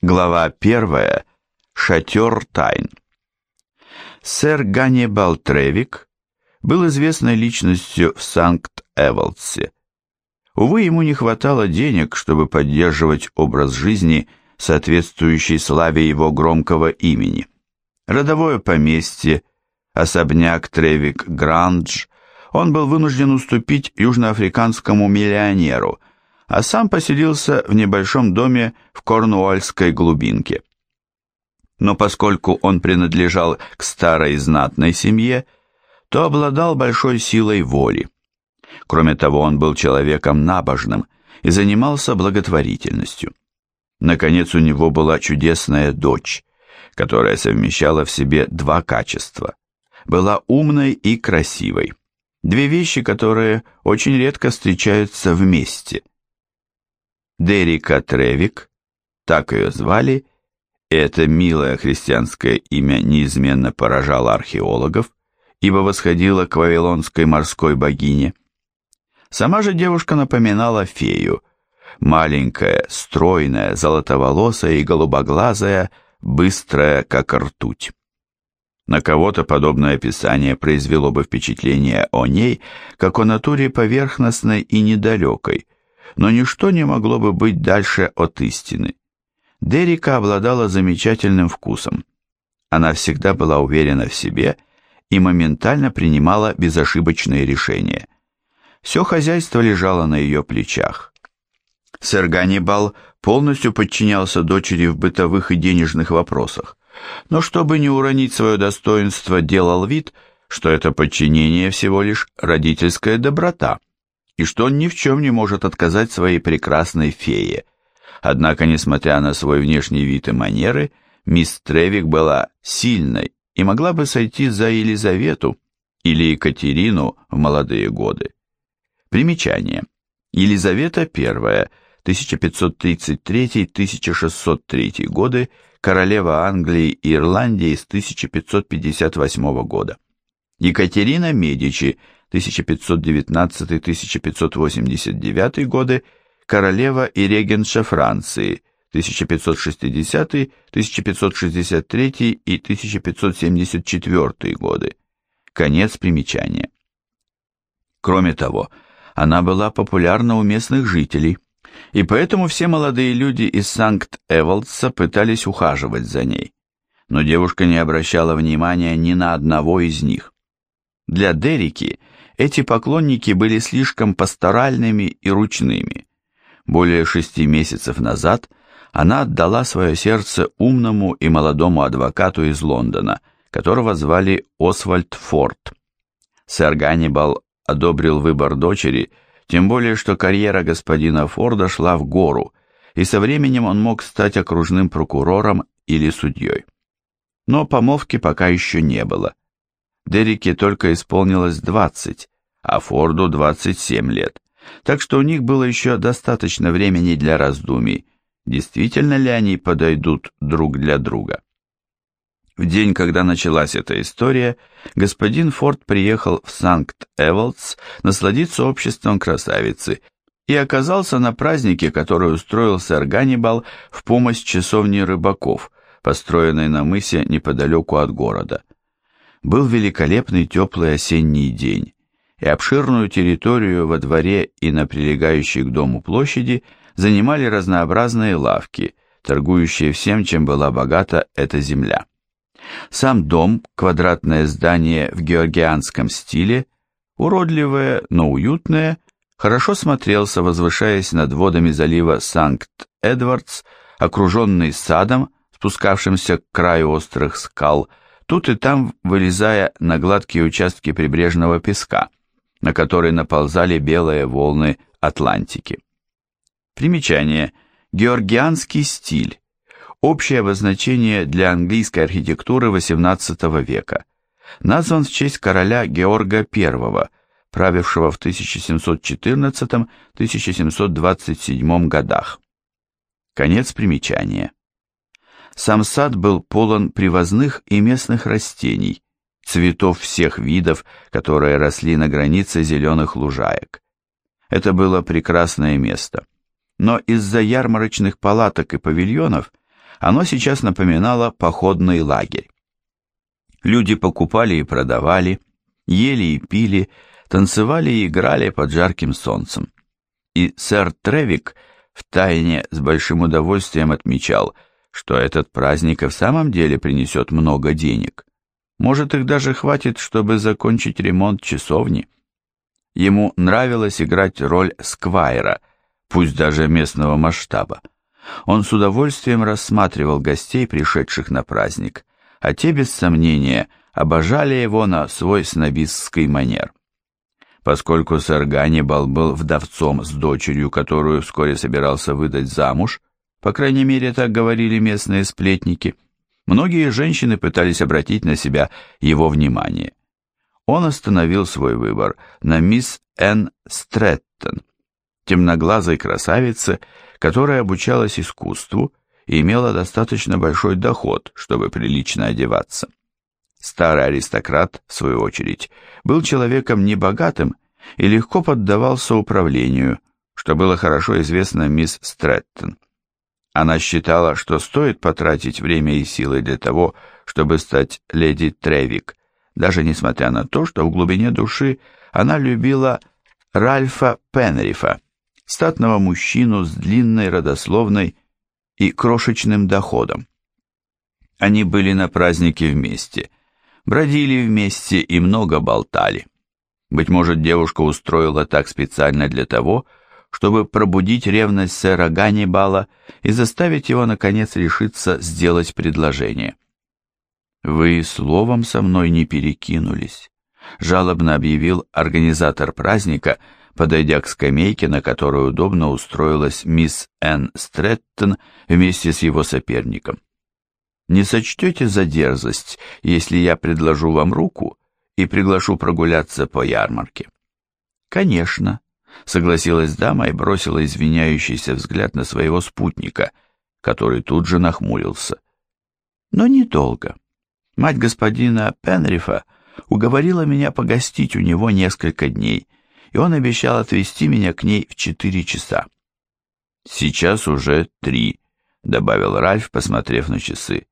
Глава первая. Шатер тайн. Сэр Ганнибал Тревик был известной личностью в Санкт-Эволдсе. Увы, ему не хватало денег, чтобы поддерживать образ жизни, соответствующий славе его громкого имени. Родовое поместье, особняк Тревик Грандж, он был вынужден уступить южноафриканскому миллионеру, а сам поселился в небольшом доме в Корнуольской глубинке. Но поскольку он принадлежал к старой знатной семье, то обладал большой силой воли. Кроме того, он был человеком набожным и занимался благотворительностью. Наконец, у него была чудесная дочь, которая совмещала в себе два качества. Была умной и красивой. Две вещи, которые очень редко встречаются вместе. Дерика Тревик, так ее звали, это милое христианское имя неизменно поражало археологов, ибо восходило к вавилонской морской богине. Сама же девушка напоминала фею, маленькая, стройная, золотоволосая и голубоглазая, быстрая, как ртуть. На кого-то подобное описание произвело бы впечатление о ней, как о натуре поверхностной и недалекой, но ничто не могло бы быть дальше от истины. Дерика обладала замечательным вкусом. Она всегда была уверена в себе и моментально принимала безошибочные решения. Все хозяйство лежало на ее плечах. Сэр Ганнибал полностью подчинялся дочери в бытовых и денежных вопросах, но чтобы не уронить свое достоинство, делал вид, что это подчинение всего лишь родительская доброта, и что он ни в чем не может отказать своей прекрасной фее. Однако, несмотря на свой внешний вид и манеры, мисс Тревик была сильной и могла бы сойти за Елизавету или Екатерину в молодые годы. Примечание. Елизавета I, 1533-1603 годы, королева Англии и Ирландии с 1558 года. Екатерина Медичи, 1519-1589 годы, королева и регенша Франции, 1560-1563 и 1574 годы. Конец примечания. Кроме того, она была популярна у местных жителей, и поэтому все молодые люди из Санкт-Эволдса пытались ухаживать за ней. Но девушка не обращала внимания ни на одного из них. Для Дерики эти поклонники были слишком пасторальными и ручными. Более шести месяцев назад она отдала свое сердце умному и молодому адвокату из Лондона, которого звали Освальд Форд. Сэр Ганнибал одобрил выбор дочери, тем более что карьера господина Форда шла в гору, и со временем он мог стать окружным прокурором или судьей. Но помолвки пока еще не было. Дереке только исполнилось 20, а Форду 27 лет, так что у них было еще достаточно времени для раздумий, действительно ли они подойдут друг для друга. В день, когда началась эта история, господин Форд приехал в Санкт-Эволдс насладиться обществом красавицы и оказался на празднике, который устроил сэр Ганнибал в помощь часовне рыбаков, построенной на мысе неподалеку от города. Был великолепный теплый осенний день, и обширную территорию во дворе и на прилегающей к дому площади занимали разнообразные лавки, торгующие всем, чем была богата эта земля. Сам дом, квадратное здание в георгианском стиле, уродливое, но уютное, хорошо смотрелся, возвышаясь над водами залива Санкт-Эдвардс, окруженный садом, спускавшимся к краю острых скал, тут и там вылезая на гладкие участки прибрежного песка, на который наползали белые волны Атлантики. Примечание. Георгианский стиль общее обозначение для английской архитектуры XVIII века, назван в честь короля Георга I, правившего в 1714-1727 годах. Конец примечания. Сам сад был полон привозных и местных растений, цветов всех видов, которые росли на границе зеленых лужаек. Это было прекрасное место. Но из-за ярмарочных палаток и павильонов Оно сейчас напоминало походный лагерь. Люди покупали и продавали, ели и пили, танцевали и играли под жарким солнцем. И сэр Тревик втайне с большим удовольствием отмечал, что этот праздник и в самом деле принесет много денег. Может, их даже хватит, чтобы закончить ремонт часовни. Ему нравилось играть роль сквайра, пусть даже местного масштаба. Он с удовольствием рассматривал гостей, пришедших на праздник, а те, без сомнения, обожали его на свой снобистский манер. Поскольку сэр Ганнибал был вдовцом с дочерью, которую вскоре собирался выдать замуж, по крайней мере, так говорили местные сплетники, многие женщины пытались обратить на себя его внимание. Он остановил свой выбор на мисс Энн Стрэттон, темноглазой красавице, которая обучалась искусству и имела достаточно большой доход, чтобы прилично одеваться. Старый аристократ, в свою очередь, был человеком небогатым и легко поддавался управлению, что было хорошо известно мисс Стрэттон. Она считала, что стоит потратить время и силы для того, чтобы стать леди Тревик, даже несмотря на то, что в глубине души она любила Ральфа Пенрифа, статного мужчину с длинной родословной и крошечным доходом. Они были на празднике вместе, бродили вместе и много болтали. Быть может, девушка устроила так специально для того, чтобы пробудить ревность сэра Ганнибала и заставить его, наконец, решиться сделать предложение. «Вы словом со мной не перекинулись», — жалобно объявил организатор праздника, подойдя к скамейке, на которой удобно устроилась мисс Энн Стрэттон вместе с его соперником. «Не сочтете за дерзость, если я предложу вам руку и приглашу прогуляться по ярмарке?» «Конечно», — согласилась дама и бросила извиняющийся взгляд на своего спутника, который тут же нахмурился. «Но недолго. Мать господина Пенрифа уговорила меня погостить у него несколько дней, и он обещал отвезти меня к ней в четыре часа. «Сейчас уже три», — добавил Ральф, посмотрев на часы.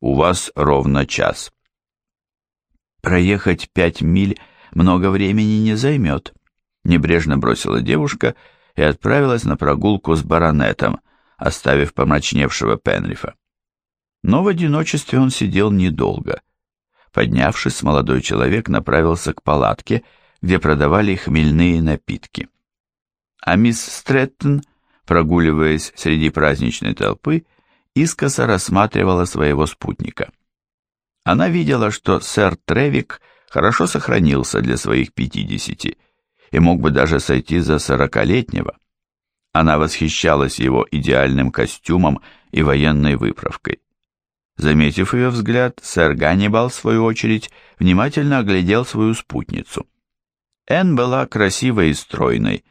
«У вас ровно час». «Проехать пять миль много времени не займет», — небрежно бросила девушка и отправилась на прогулку с баронетом, оставив помрачневшего Пенрифа. Но в одиночестве он сидел недолго. Поднявшись, молодой человек направился к палатке, где продавали хмельные напитки. А мисс Стрэттон, прогуливаясь среди праздничной толпы, искоса рассматривала своего спутника. Она видела, что сэр Тревик хорошо сохранился для своих пятидесяти и мог бы даже сойти за сорокалетнего. Она восхищалась его идеальным костюмом и военной выправкой. Заметив ее взгляд, сэр Ганнибал, в свою очередь, внимательно оглядел свою спутницу. Энн была красивой и стройной,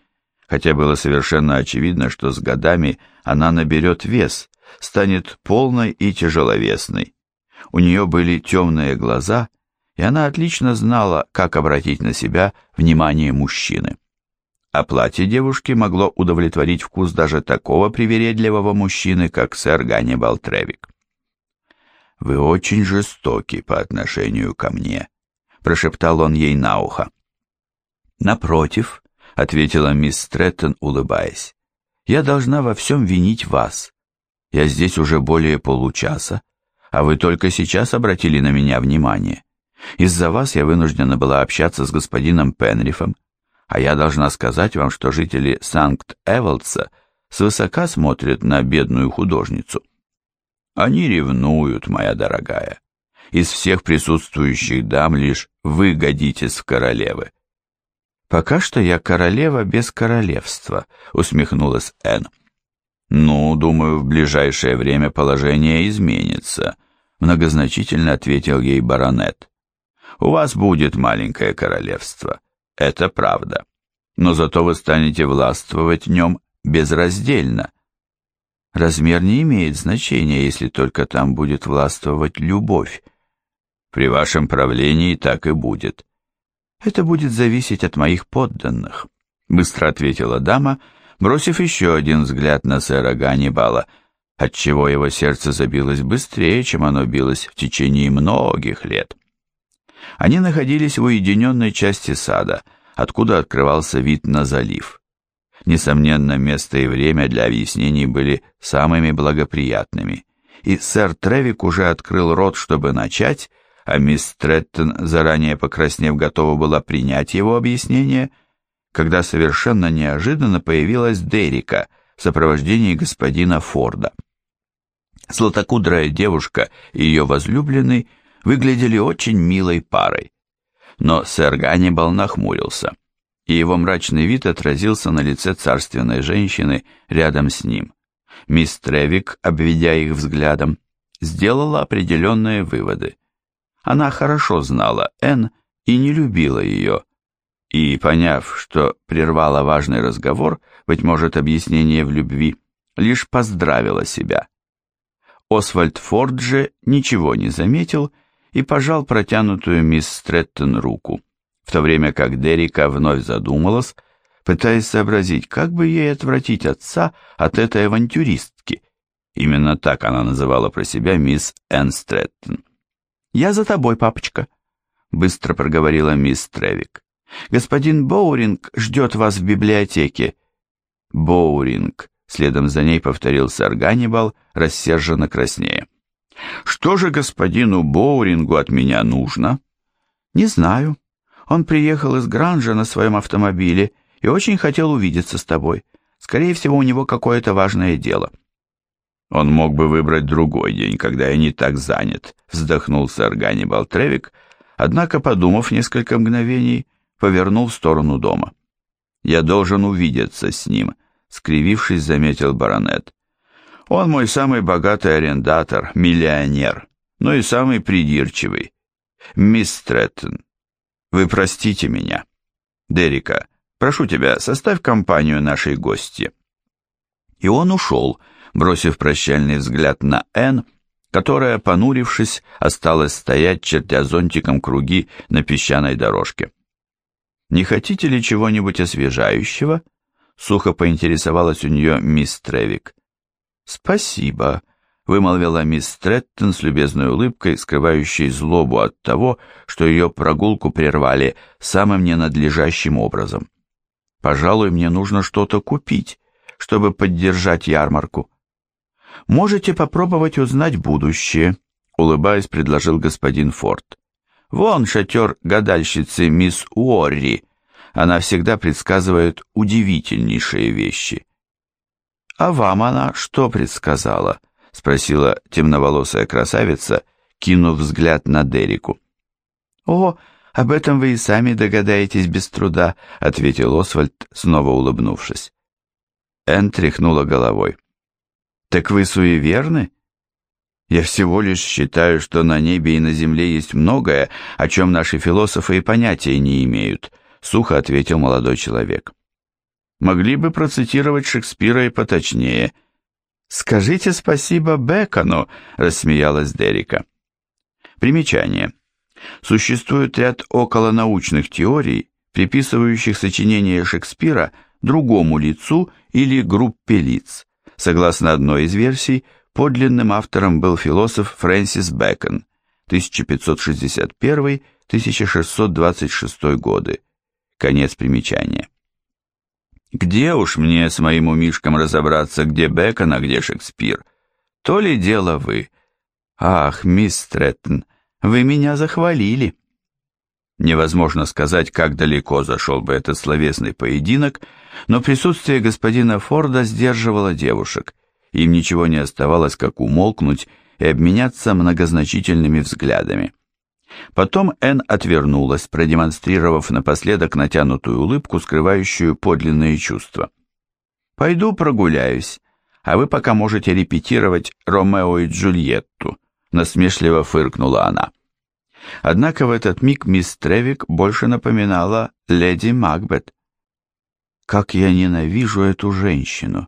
хотя было совершенно очевидно, что с годами она наберет вес, станет полной и тяжеловесной. У нее были темные глаза, и она отлично знала, как обратить на себя внимание мужчины. А платье девушки могло удовлетворить вкус даже такого привередливого мужчины, как сэр Ганнибал Тревик. «Вы очень жестоки по отношению ко мне», — прошептал он ей на ухо. «Напротив», — ответила мисс Стрэттон, улыбаясь, — «я должна во всем винить вас. Я здесь уже более получаса, а вы только сейчас обратили на меня внимание. Из-за вас я вынуждена была общаться с господином Пенрифом, а я должна сказать вам, что жители Санкт-Эволдса свысока смотрят на бедную художницу». Они ревнуют, моя дорогая. Из всех присутствующих дам лишь вы годитесь в королевы. Пока что я королева без королевства, усмехнулась Энн. Ну, думаю, в ближайшее время положение изменится, многозначительно ответил ей баронет. У вас будет маленькое королевство, это правда. Но зато вы станете властвовать в нем безраздельно. Размер не имеет значения, если только там будет властвовать любовь. При вашем правлении так и будет. Это будет зависеть от моих подданных, быстро ответила дама, бросив еще один взгляд на сэра Ганнибала. отчего его сердце забилось быстрее, чем оно билось в течение многих лет. Они находились в уединенной части сада, откуда открывался вид на залив. Несомненно, место и время для объяснений были самыми благоприятными, и сэр Тревик уже открыл рот, чтобы начать, а мисс Треттон, заранее покраснев, готова была принять его объяснение, когда совершенно неожиданно появилась Дерика в сопровождении господина Форда. Златокудрая девушка и ее возлюбленный выглядели очень милой парой, но сэр Ганнибал нахмурился, и его мрачный вид отразился на лице царственной женщины рядом с ним. Мисс Тревик, обведя их взглядом, сделала определенные выводы. Она хорошо знала Энн и не любила ее, и, поняв, что прервала важный разговор, быть может, объяснение в любви, лишь поздравила себя. Освальд Форд же ничего не заметил и пожал протянутую мисс Стрэттон руку, в то время как Дерека вновь задумалась, пытаясь сообразить, как бы ей отвратить отца от этой авантюристки. Именно так она называла про себя мисс Энн Стрэттон. «Я за тобой, папочка», — быстро проговорила мисс Тревик. «Господин Боуринг ждет вас в библиотеке». «Боуринг», — следом за ней повторил сэр Ганнибал, рассерженно краснея. «Что же господину Боурингу от меня нужно?» «Не знаю. Он приехал из Гранжа на своем автомобиле и очень хотел увидеться с тобой. Скорее всего, у него какое-то важное дело». Он мог бы выбрать другой день, когда я не так занят, вздохнул сэр Ганнибал Тревик, однако, подумав несколько мгновений, повернул в сторону дома. Я должен увидеться с ним, скривившись, заметил баронет. Он мой самый богатый арендатор, миллионер, но и самый придирчивый. Мисс Стрэттон, вы простите меня. Дерека, прошу тебя, составь компанию нашей гости. И он ушел, — бросив прощальный взгляд на Энн, которая, понурившись, осталась стоять, чертя зонтиком круги на песчаной дорожке. «Не хотите ли чего-нибудь освежающего?» — сухо поинтересовалась у нее мисс Тревик. «Спасибо», — вымолвила мисс Треттон с любезной улыбкой, скрывающей злобу от того, что ее прогулку прервали самым ненадлежащим образом. «Пожалуй, мне нужно что-то купить, чтобы поддержать ярмарку можете попробовать узнать будущее», — улыбаясь, предложил господин Форд. «Вон шатер гадальщицы мисс Уорри. Она всегда предсказывает удивительнейшие вещи». «А вам она что предсказала?» — спросила темноволосая красавица, кинув взгляд на Дереку. «О, об этом вы и сами догадаетесь без труда», — ответил Освальд, снова улыбнувшись. Энн тряхнула головой. Так вы суеверны? Я всего лишь считаю, что на небе и на земле есть многое, о чем наши философы и понятия не имеют, сухо ответил молодой человек. Могли бы процитировать Шекспира и поточнее. Скажите спасибо Бекону, рассмеялась Дерика. Примечание. Существует ряд околонаучных теорий, приписывающих сочинение Шекспира другому лицу или группе лиц. Согласно одной из версий, подлинным автором был философ Фрэнсис Бэкон, 1561-1626 годы. Конец примечания. Где уж мне с моим умишком разобраться, где Бэкон, а где Шекспир? То ли дело вы. Ах, мисс Стрэттон, вы меня захвалили. Невозможно сказать, как далеко зашел бы этот словесный поединок, но присутствие господина Форда сдерживало девушек. Им ничего не оставалось, как умолкнуть и обменяться многозначительными взглядами. Потом Энн отвернулась, продемонстрировав напоследок натянутую улыбку, скрывающую подлинные чувства. «Пойду прогуляюсь, а вы пока можете репетировать Ромео и Джульетту», насмешливо фыркнула она. Однако в этот миг мисс Тревик больше напоминала леди Макбет. «Как я ненавижу эту женщину!»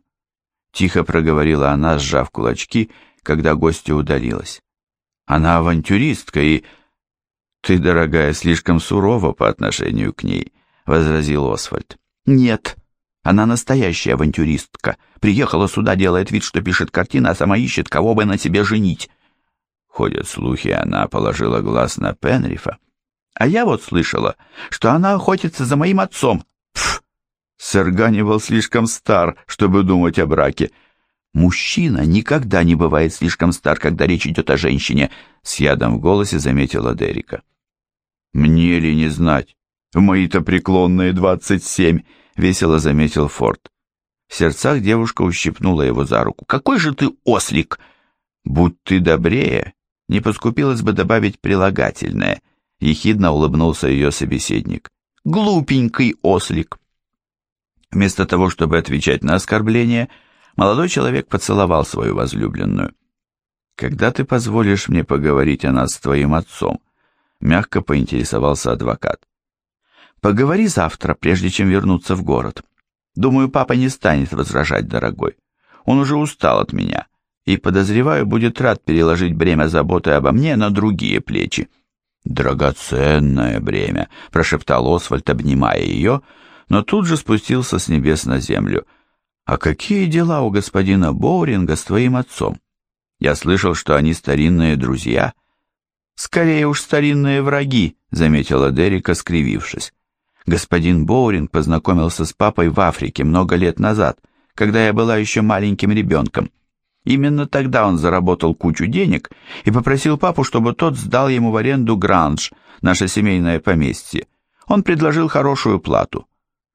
Тихо проговорила она, сжав кулачки, когда гостья удалилась. «Она авантюристка и...» «Ты, дорогая, слишком сурова по отношению к ней», — возразил Освальд. «Нет», — Она настоящая авантюристка. Приехала сюда, делает вид, что пишет картины, а сама ищет, кого бы на себе женить. Ходят слухи, она положила глаз на Пенрифа. А я вот слышала, что она охотится за моим отцом. Пф! Сэр Ганнибал слишком стар, чтобы думать о браке. Мужчина никогда не бывает слишком стар, когда речь идет о женщине, с ядом в голосе заметила Дерика. Мне ли не знать? В мои-то преклонные двадцать семь, весело заметил Форд. В сердцах девушка ущипнула его за руку. «Какой же ты ослик!» «Будь ты добрее, не поскупилось бы добавить прилагательное», — ехидно улыбнулся ее собеседник. «Глупенький ослик!» Вместо того, чтобы отвечать на оскорбление, молодой человек поцеловал свою возлюбленную. «Когда ты позволишь мне поговорить о нас с твоим отцом?» — мягко поинтересовался адвокат. «Поговори завтра, прежде чем вернуться в город. Думаю, папа не станет возражать, дорогой. Он уже устал от меня и, подозреваю, будет рад переложить бремя заботы обо мне на другие плечи». «Драгоценное бремя», — прошептал Освальд, обнимая ее, но тут же спустился с небес на землю. «А какие дела у господина Боуринга с твоим отцом? Я слышал, что они старинные друзья». «Скорее уж старинные враги», — заметила Дерека, скривившись. Господин Боуринг познакомился с папой в Африке много лет назад, когда я была еще маленьким ребенком. Именно тогда он заработал кучу денег и попросил папу, чтобы тот сдал ему в аренду Гранж, наше семейное поместье. Он предложил хорошую плату.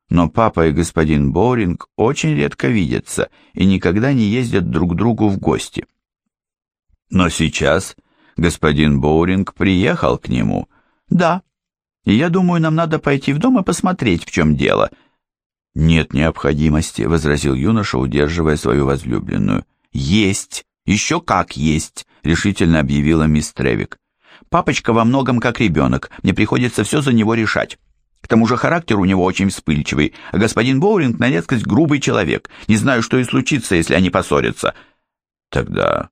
Но папа и господин Боуринг очень редко видятся и никогда не ездят друг к другу в гости. Но сейчас господин Боуринг приехал к нему. Да, и я думаю, нам надо пойти в дом и посмотреть, в чем дело. Нет необходимости, возразил юноша, удерживая свою возлюбленную. «Есть! Еще как есть!» — решительно объявила мисс Тревик. «Папочка во многом как ребенок, мне приходится все за него решать. К тому же характер у него очень вспыльчивый, а господин Боуринг на редкость грубый человек. Не знаю, что и случится, если они поссорятся». «Тогда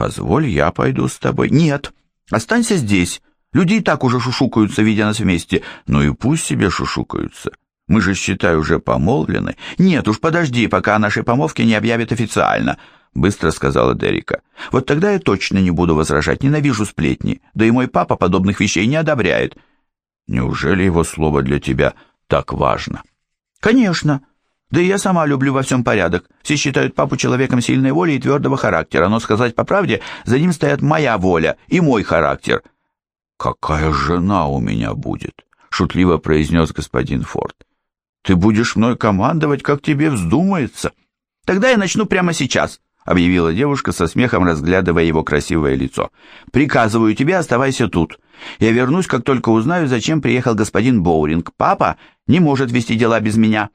позволь, я пойду с тобой». «Нет, останься здесь. Люди и так уже шушукаются, видя нас вместе. Ну и пусть себе шушукаются. Мы же, считай, уже помолвлены. Нет уж, подожди, пока о нашей помолвке не объявят официально». — быстро сказала Дерика. «Вот тогда я точно не буду возражать, ненавижу сплетни, да и мой папа подобных вещей не одобряет». «Неужели его слово для тебя так важно?» «Конечно. Да и я сама люблю во всем порядок. Все считают папу человеком сильной воли и твердого характера, но, сказать по правде, за ним стоят моя воля и мой характер». «Какая жена у меня будет?» — шутливо произнес господин Форд. «Ты будешь мной командовать, как тебе вздумается». «Тогда я начну прямо сейчас», объявила девушка со смехом, разглядывая его красивое лицо. «Приказываю тебе, оставайся тут. Я вернусь, как только узнаю, зачем приехал господин Боуринг. Папа не может вести дела без меня».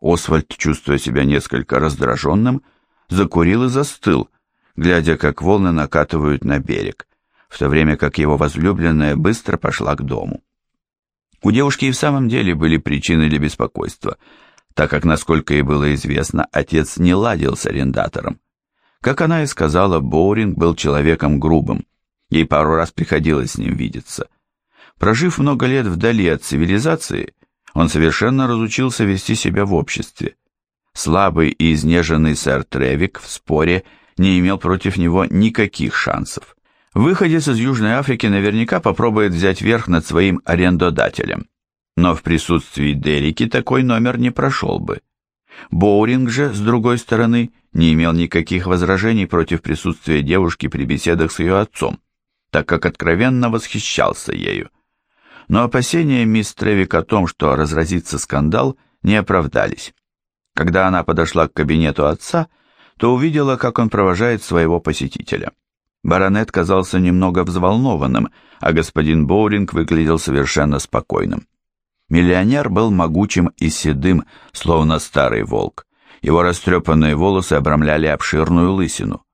Освальд, чувствуя себя несколько раздраженным, закурил и застыл, глядя, как волны накатывают на берег, в то время как его возлюбленная быстро пошла к дому. У девушки и в самом деле были причины для беспокойства – так как, насколько ей было известно, отец не ладил с арендатором. Как она и сказала, Боуринг был человеком грубым. Ей пару раз приходилось с ним видеться. Прожив много лет вдали от цивилизации, он совершенно разучился вести себя в обществе. Слабый и изнеженный сэр Тревик в споре не имел против него никаких шансов. Выходец из Южной Африки наверняка попробует взять верх над своим арендодателем но в присутствии Дерики такой номер не прошел бы. Боуринг же, с другой стороны, не имел никаких возражений против присутствия девушки при беседах с ее отцом, так как откровенно восхищался ею. Но опасения мисс Тревик о том, что разразится скандал, не оправдались. Когда она подошла к кабинету отца, то увидела, как он провожает своего посетителя. Баронет казался немного взволнованным, а господин Боуринг выглядел совершенно спокойным. Миллионер был могучим и седым, словно старый волк. Его растрепанные волосы обрамляли обширную лысину.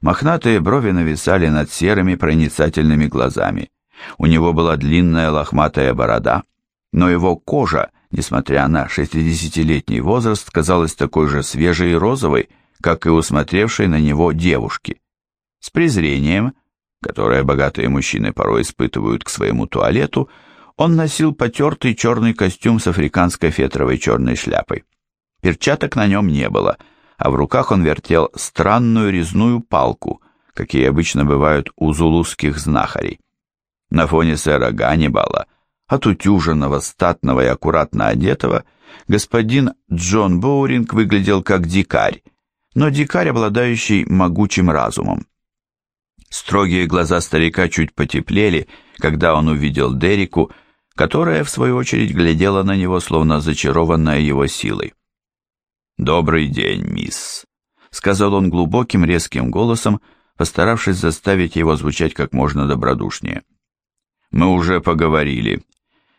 Мохнатые брови нависали над серыми проницательными глазами. У него была длинная лохматая борода, но его кожа, несмотря на шестидесятилетний возраст, казалась такой же свежей и розовой, как и у смотревшей на него девушки. С презрением, которое богатые мужчины порой испытывают к своему туалету, он носил потертый черный костюм с африканской фетровой черной шляпой. Перчаток на нем не было, а в руках он вертел странную резную палку, какие обычно бывают у зулузских знахарей. На фоне сэра Ганнибала, отутюженного, статного и аккуратно одетого, господин Джон Боуринг выглядел как дикарь, но дикарь, обладающий могучим разумом. Строгие глаза старика чуть потеплели, когда он увидел Дереку, которая, в свою очередь, глядела на него, словно зачарованная его силой. «Добрый день, мисс», — сказал он глубоким резким голосом, постаравшись заставить его звучать как можно добродушнее. «Мы уже поговорили,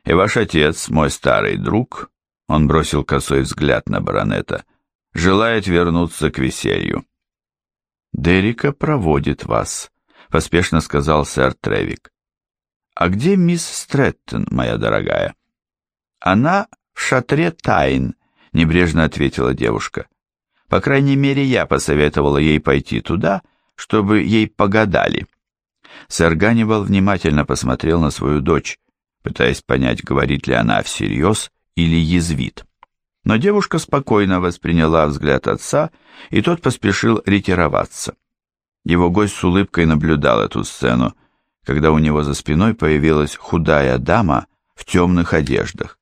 и ваш отец, мой старый друг, он бросил косой взгляд на баронета, желает вернуться к веселью». «Дерека проводит вас», — поспешно сказал сэр Тревик. «А где мисс Стрэттон, моя дорогая?» «Она в шатре тайн», — небрежно ответила девушка. «По крайней мере, я посоветовала ей пойти туда, чтобы ей погадали». Сэр Ганнибал внимательно посмотрел на свою дочь, пытаясь понять, говорит ли она всерьез или язвит. Но девушка спокойно восприняла взгляд отца, и тот поспешил ретироваться. Его гость с улыбкой наблюдал эту сцену, когда у него за спиной появилась худая дама в темных одеждах.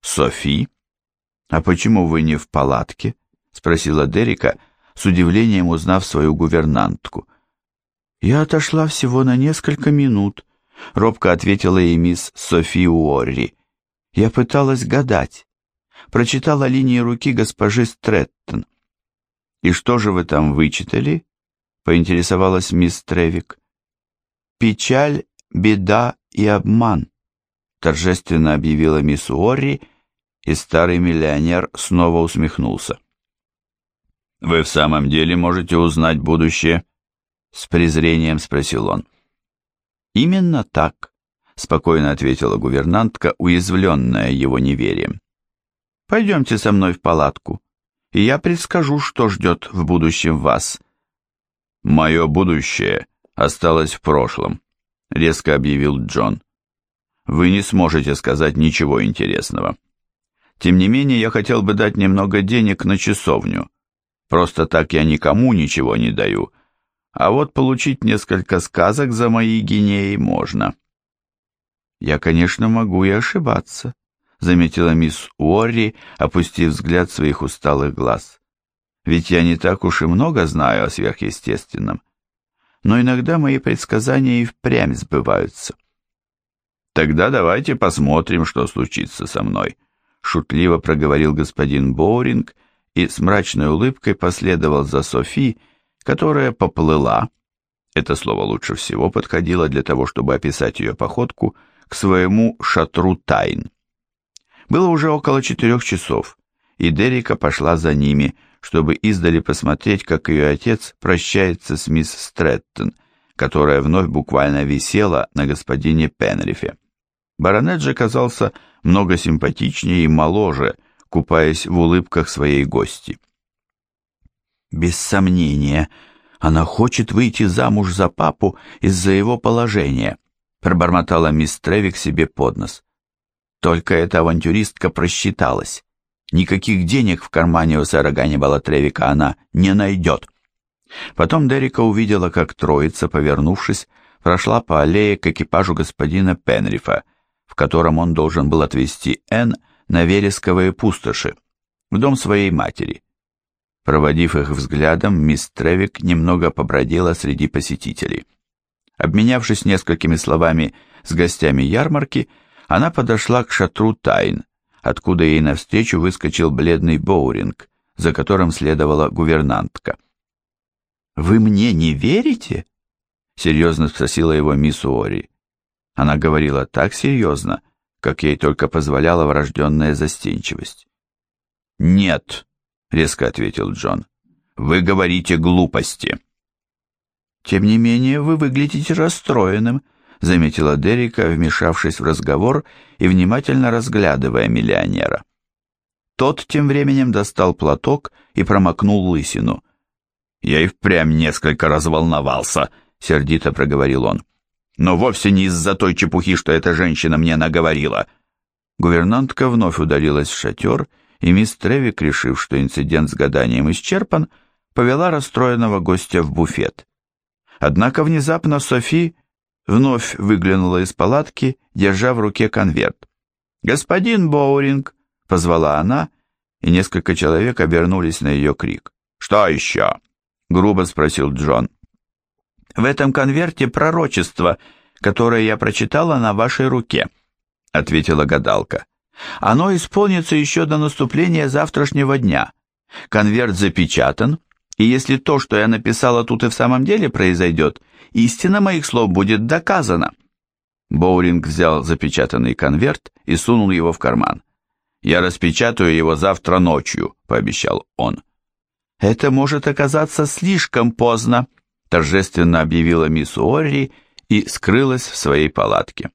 «Софи? А почему вы не в палатке?» — спросила Дерека, с удивлением узнав свою гувернантку. «Я отошла всего на несколько минут», — робко ответила ей мисс Софи Уорри. «Я пыталась гадать. Прочитала линии руки госпожи Стрэттон». «И что же вы там вычитали?» поинтересовалась мисс Тревик. «Печаль, беда и обман», торжественно объявила мисс Уорри, и старый миллионер снова усмехнулся. «Вы в самом деле можете узнать будущее?» С презрением спросил он. «Именно так», — спокойно ответила гувернантка, уязвленная его неверием. «Пойдемте со мной в палатку, и я предскажу, что ждет в будущем вас, «Мое будущее осталось в прошлом», — резко объявил Джон. «Вы не сможете сказать ничего интересного. Тем не менее, я хотел бы дать немного денег на часовню. Просто так я никому ничего не даю. А вот получить несколько сказок за мои гинеи можно». «Я, конечно, могу и ошибаться», — заметила мисс Уорри, опустив взгляд своих усталых глаз ведь я не так уж и много знаю о сверхъестественном. Но иногда мои предсказания и впрямь сбываются. Тогда давайте посмотрим, что случится со мной, шутливо проговорил господин Боуринг и с мрачной улыбкой последовал за Софи, которая поплыла. Это слово лучше всего подходило для того, чтобы описать ее походку к своему шатру тайн. Было уже около четырех часов, и Дерека пошла за ними, чтобы издали посмотреть, как ее отец прощается с мисс Стрэттон, которая вновь буквально висела на господине Пенрифе. Баронет же казался много симпатичнее и моложе, купаясь в улыбках своей гости. Без сомнения, она хочет выйти замуж за папу из-за его положения, пробормотала мисс Тревик себе под нос. Только эта авантюристка просчиталась. Никаких денег в кармане у сэра Ганнибала Тревика она не найдет. Потом Дерека увидела, как троица, повернувшись, прошла по аллее к экипажу господина Пенрифа, в котором он должен был отвезти Энн на вересковые пустоши, в дом своей матери. Проводив их взглядом, мисс Тревик немного побродила среди посетителей. Обменявшись несколькими словами с гостями ярмарки, она подошла к шатру Тайн, откуда ей навстречу выскочил бледный Боуринг, за которым следовала гувернантка. «Вы мне не верите?» — серьезно спросила его мисс Уори. Она говорила так серьезно, как ей только позволяла врожденная застенчивость. «Нет», — резко ответил Джон, — «вы говорите глупости». «Тем не менее, вы выглядите расстроенным», заметила Дерека, вмешавшись в разговор и внимательно разглядывая миллионера. Тот тем временем достал платок и промокнул лысину. «Я и впрямь несколько разволновался», — сердито проговорил он. «Но вовсе не из-за той чепухи, что эта женщина мне наговорила». Гувернантка вновь удалилась в шатер и мисс Тревик, решив, что инцидент с гаданием исчерпан, повела расстроенного гостя в буфет. Однако внезапно Софи вновь выглянула из палатки, держа в руке конверт. «Господин Боуринг!» — позвала она, и несколько человек обернулись на ее крик. «Что еще?» — грубо спросил Джон. «В этом конверте пророчество, которое я прочитала на вашей руке», — ответила гадалка. «Оно исполнится еще до наступления завтрашнего дня. Конверт запечатан, и если то, что я написала тут и в самом деле произойдет, истина моих слов будет доказана». Боулинг взял запечатанный конверт и сунул его в карман. «Я распечатаю его завтра ночью», — пообещал он. «Это может оказаться слишком поздно», — торжественно объявила мисс Уорри и скрылась в своей палатке.